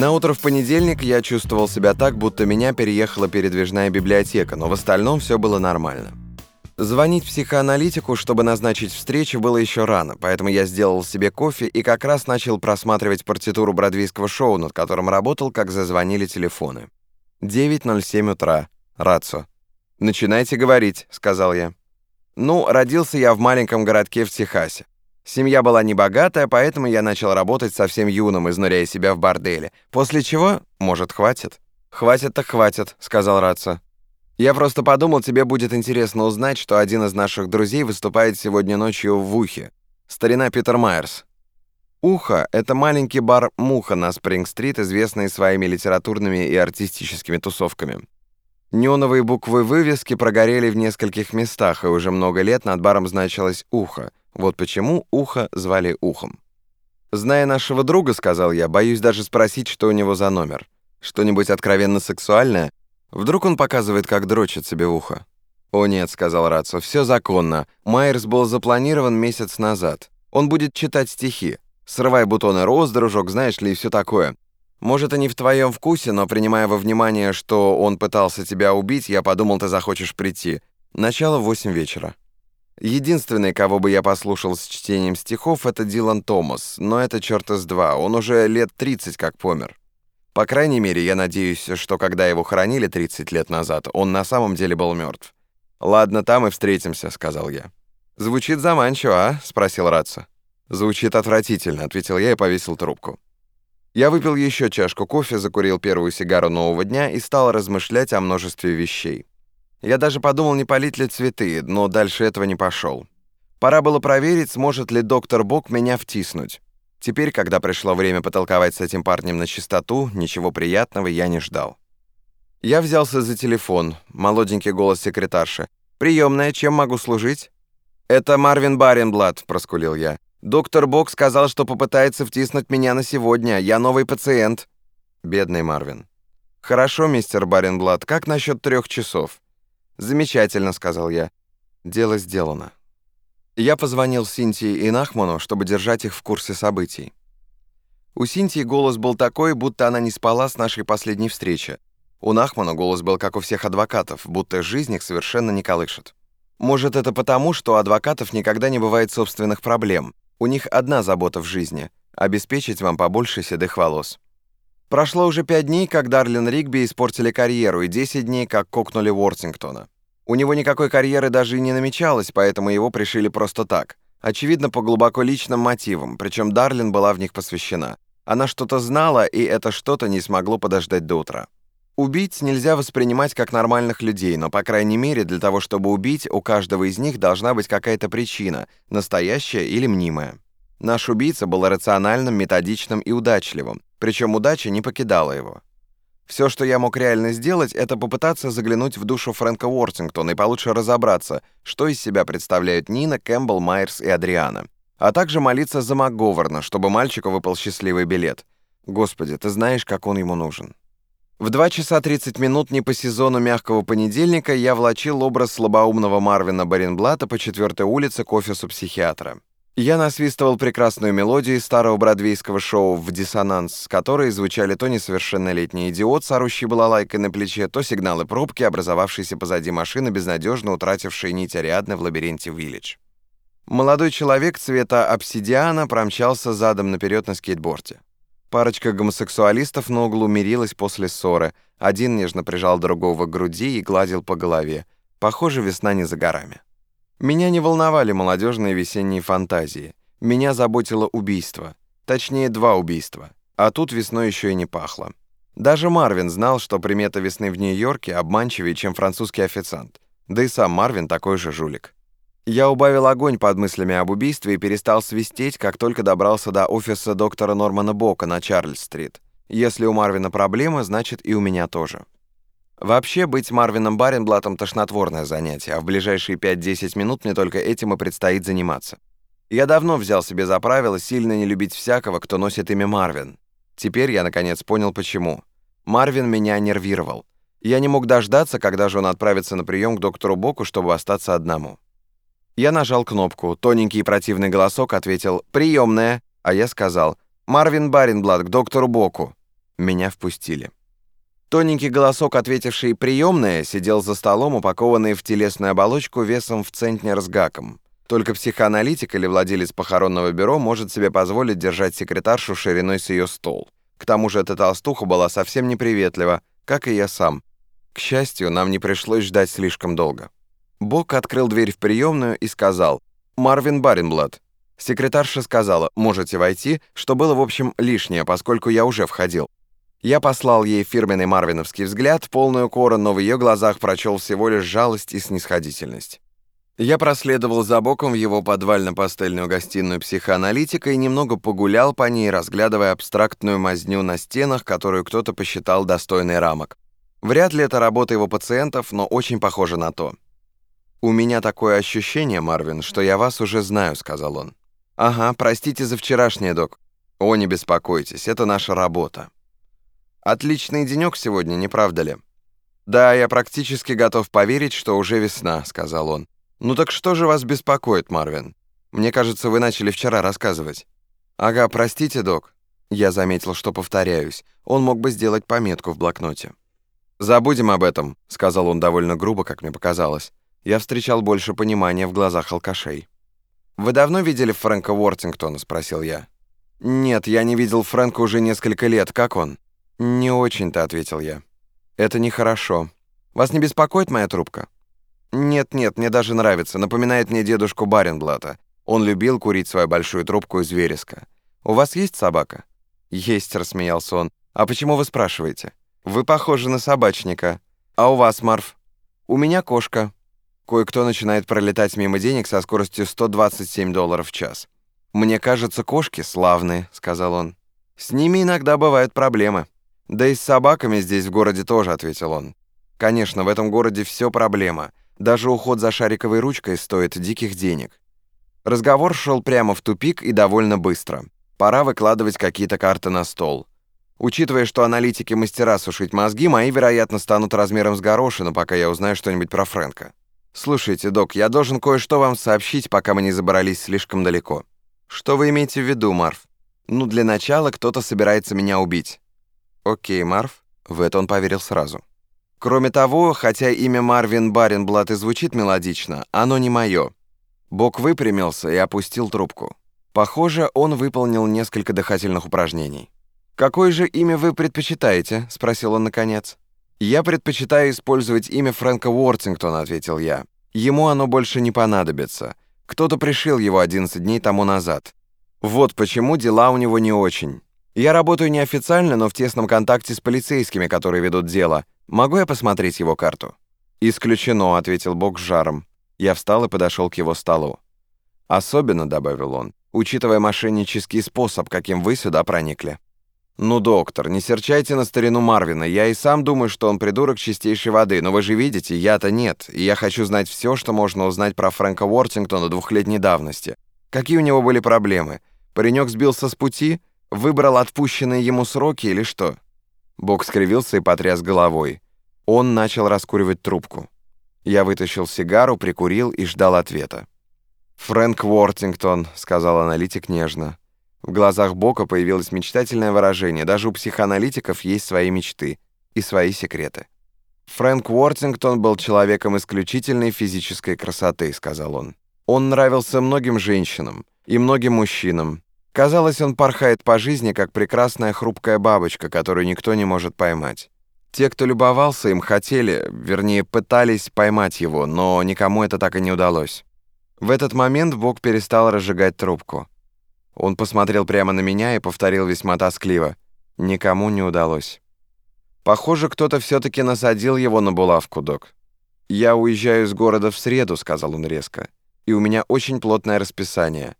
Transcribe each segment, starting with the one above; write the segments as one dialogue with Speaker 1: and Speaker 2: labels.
Speaker 1: На утро в понедельник я чувствовал себя так, будто меня переехала передвижная библиотека, но в остальном все было нормально. Звонить психоаналитику, чтобы назначить встречу, было еще рано, поэтому я сделал себе кофе и как раз начал просматривать партитуру бродвейского шоу, над которым работал, как зазвонили телефоны. 9.07 утра. Рацо. «Начинайте говорить», — сказал я. «Ну, родился я в маленьком городке в Техасе. Семья была небогатая, поэтому я начал работать совсем юным, изнуряя себя в борделе. После чего, может, хватит? «Хватит так хватит», — сказал Ратса. «Я просто подумал, тебе будет интересно узнать, что один из наших друзей выступает сегодня ночью в Ухе. Старина Питер Майерс». «Ухо» — это маленький бар «Муха» на Спринг-стрит, известный своими литературными и артистическими тусовками. Неоновые буквы вывески прогорели в нескольких местах, и уже много лет над баром значилось «Ухо», вот почему ухо звали ухом. «Зная нашего друга, — сказал я, — боюсь даже спросить, что у него за номер. Что-нибудь откровенно сексуальное? Вдруг он показывает, как дрочит себе в ухо?» «О нет», — сказал Рацо, — «все законно. Майерс был запланирован месяц назад. Он будет читать стихи. Срывай бутоны роз, дружок, знаешь ли, и все такое. Может, и не в твоем вкусе, но принимая во внимание, что он пытался тебя убить, я подумал, ты захочешь прийти. Начало в восемь вечера». Единственный, кого бы я послушал с чтением стихов, это Дилан Томас, но это черт из два, он уже лет 30 как помер. По крайней мере, я надеюсь, что когда его хоронили 30 лет назад, он на самом деле был мертв. «Ладно, там и встретимся», — сказал я. «Звучит заманчиво, а?» — спросил Ратса. «Звучит отвратительно», — ответил я и повесил трубку. Я выпил еще чашку кофе, закурил первую сигару нового дня и стал размышлять о множестве вещей. Я даже подумал, не полить ли цветы, но дальше этого не пошел. Пора было проверить, сможет ли доктор Бог меня втиснуть. Теперь, когда пришло время потолковать с этим парнем на чистоту, ничего приятного я не ждал. Я взялся за телефон, молоденький голос секретарши. «Приемная, чем могу служить?» «Это Марвин Баренблат», — проскулил я. «Доктор Бог сказал, что попытается втиснуть меня на сегодня. Я новый пациент». Бедный Марвин. «Хорошо, мистер Баренблат, как насчет трех часов?» «Замечательно», — сказал я. «Дело сделано». Я позвонил Синтии и Нахману, чтобы держать их в курсе событий. У Синтии голос был такой, будто она не спала с нашей последней встречи. У Нахмана голос был, как у всех адвокатов, будто жизнь их совершенно не колышет. Может, это потому, что у адвокатов никогда не бывает собственных проблем. У них одна забота в жизни — обеспечить вам побольше седых волос. Прошло уже пять дней, как Дарлин Ригби испортили карьеру, и 10 дней, как кокнули Уортингтона. У него никакой карьеры даже и не намечалось, поэтому его пришили просто так. Очевидно, по глубоко личным мотивам, причем Дарлин была в них посвящена. Она что-то знала, и это что-то не смогло подождать до утра. Убить нельзя воспринимать как нормальных людей, но, по крайней мере, для того, чтобы убить, у каждого из них должна быть какая-то причина, настоящая или мнимая. Наш убийца был рациональным, методичным и удачливым, причем удача не покидала его. Все, что я мог реально сделать, это попытаться заглянуть в душу Фрэнка Уортингтона и получше разобраться, что из себя представляют Нина, Кэмпбелл, Майерс и Адриана. А также молиться за МакГоверна, чтобы мальчику выпал счастливый билет. Господи, ты знаешь, как он ему нужен. В 2 часа 30 минут не по сезону мягкого понедельника я влачил образ слабоумного Марвина Баренблата по 4 улице к офису психиатра. Я насвистывал прекрасную мелодию из старого бродвейского шоу «В диссонанс», с которой звучали то несовершеннолетний идиот с орущей балалайкой на плече, то сигналы пробки, образовавшиеся позади машины, безнадежно утратившей нить Ариадны в лабиринте Виллидж. Молодой человек цвета обсидиана промчался задом наперед на скейтборде. Парочка гомосексуалистов на углу мирилась после ссоры. Один нежно прижал другого к груди и гладил по голове. Похоже, весна не за горами. Меня не волновали молодежные весенние фантазии. Меня заботило убийство. Точнее, два убийства. А тут весной еще и не пахло. Даже Марвин знал, что примета весны в Нью-Йорке обманчивее, чем французский официант. Да и сам Марвин такой же жулик. Я убавил огонь под мыслями об убийстве и перестал свистеть, как только добрался до офиса доктора Нормана Бока на Чарльз-стрит. Если у Марвина проблемы, значит и у меня тоже. Вообще, быть Марвином Баренблатом — тошнотворное занятие, а в ближайшие 5-10 минут мне только этим и предстоит заниматься. Я давно взял себе за правило сильно не любить всякого, кто носит имя Марвин. Теперь я, наконец, понял, почему. Марвин меня нервировал. Я не мог дождаться, когда же он отправится на прием к доктору Боку, чтобы остаться одному. Я нажал кнопку. Тоненький и противный голосок ответил «Приемная», а я сказал «Марвин Баренблат к доктору Боку». Меня впустили. Тоненький голосок, ответивший «приемная», сидел за столом, упакованный в телесную оболочку весом в центнер с гаком. Только психоаналитик или владелец похоронного бюро может себе позволить держать секретаршу шириной с ее стол. К тому же эта толстуха была совсем неприветлива, как и я сам. К счастью, нам не пришлось ждать слишком долго. Бок открыл дверь в приемную и сказал «Марвин Баренблад». Секретарша сказала «Можете войти», что было, в общем, лишнее, поскольку я уже входил. Я послал ей фирменный марвиновский взгляд, полную укора, но в ее глазах прочел всего лишь жалость и снисходительность. Я проследовал за боком в его подвально-пастельную гостиную психоаналитика и немного погулял по ней, разглядывая абстрактную мазню на стенах, которую кто-то посчитал достойной рамок. Вряд ли это работа его пациентов, но очень похоже на то. «У меня такое ощущение, Марвин, что я вас уже знаю», — сказал он. «Ага, простите за вчерашнее, док». «О, не беспокойтесь, это наша работа». «Отличный денек сегодня, не правда ли?» «Да, я практически готов поверить, что уже весна», — сказал он. «Ну так что же вас беспокоит, Марвин? Мне кажется, вы начали вчера рассказывать». «Ага, простите, док». Я заметил, что повторяюсь. Он мог бы сделать пометку в блокноте. «Забудем об этом», — сказал он довольно грубо, как мне показалось. Я встречал больше понимания в глазах алкашей. «Вы давно видели Фрэнка Уортингтона?» — спросил я. «Нет, я не видел Фрэнка уже несколько лет. Как он?» «Не очень-то», — ответил я. «Это нехорошо. Вас не беспокоит моя трубка?» «Нет-нет, мне даже нравится. Напоминает мне дедушку Баренблата. Он любил курить свою большую трубку из вереска. У вас есть собака?» «Есть», — рассмеялся он. «А почему вы спрашиваете?» «Вы похожи на собачника. А у вас, Марф?» «У меня кошка». Кое-кто начинает пролетать мимо денег со скоростью 127 долларов в час. «Мне кажется, кошки славные», — сказал он. «С ними иногда бывают проблемы». «Да и с собаками здесь в городе тоже», — ответил он. «Конечно, в этом городе все проблема. Даже уход за шариковой ручкой стоит диких денег. Разговор шел прямо в тупик и довольно быстро. Пора выкладывать какие-то карты на стол. Учитывая, что аналитики мастера сушить мозги, мои, вероятно, станут размером с горошину, пока я узнаю что-нибудь про Фрэнка. Слушайте, док, я должен кое-что вам сообщить, пока мы не забрались слишком далеко. Что вы имеете в виду, Марв? Ну, для начала кто-то собирается меня убить. Окей, Марв. В это он поверил сразу. Кроме того, хотя имя Марвин Баренблат и звучит мелодично, оно не мое. Бог выпрямился и опустил трубку. Похоже, он выполнил несколько дыхательных упражнений. «Какое же имя вы предпочитаете?» — спросил он наконец. «Я предпочитаю использовать имя Фрэнка Уортингтона», — ответил я. «Ему оно больше не понадобится. Кто-то пришил его 11 дней тому назад. Вот почему дела у него не очень. Я работаю неофициально, но в тесном контакте с полицейскими, которые ведут дело, Могу я посмотреть его карту?» «Исключено», — ответил Бог с жаром. Я встал и подошел к его столу. «Особенно», — добавил он, «учитывая мошеннический способ, каким вы сюда проникли». «Ну, доктор, не серчайте на старину Марвина. Я и сам думаю, что он придурок чистейшей воды, но вы же видите, я-то нет, и я хочу знать все, что можно узнать про Фрэнка Уортингтона двухлетней давности. Какие у него были проблемы? Паренек сбился с пути? Выбрал отпущенные ему сроки или что?» Бог скривился и потряс головой. Он начал раскуривать трубку. Я вытащил сигару, прикурил и ждал ответа. «Фрэнк Уортингтон», — сказал аналитик нежно. В глазах Бока появилось мечтательное выражение. Даже у психоаналитиков есть свои мечты и свои секреты. «Фрэнк Уортингтон был человеком исключительной физической красоты», — сказал он. «Он нравился многим женщинам и многим мужчинам, Казалось, он порхает по жизни, как прекрасная хрупкая бабочка, которую никто не может поймать. Те, кто любовался им, хотели, вернее, пытались поймать его, но никому это так и не удалось. В этот момент Бог перестал разжигать трубку. Он посмотрел прямо на меня и повторил весьма тоскливо. Никому не удалось. Похоже, кто-то все-таки насадил его на булавку, док. «Я уезжаю из города в среду», — сказал он резко. «И у меня очень плотное расписание.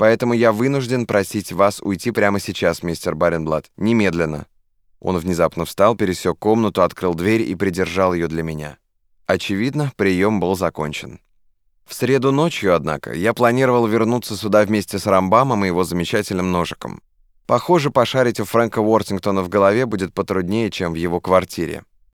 Speaker 1: Поэтому я вынужден просить вас уйти прямо сейчас, мистер Баренблат, немедленно». Он внезапно встал, пересек комнату, открыл дверь и придержал ее для меня. Очевидно, прием был закончен. В среду ночью, однако, я планировал вернуться сюда вместе с Рамбамом и его замечательным ножиком. Похоже, пошарить у Фрэнка Уортингтона в голове будет потруднее, чем в его квартире.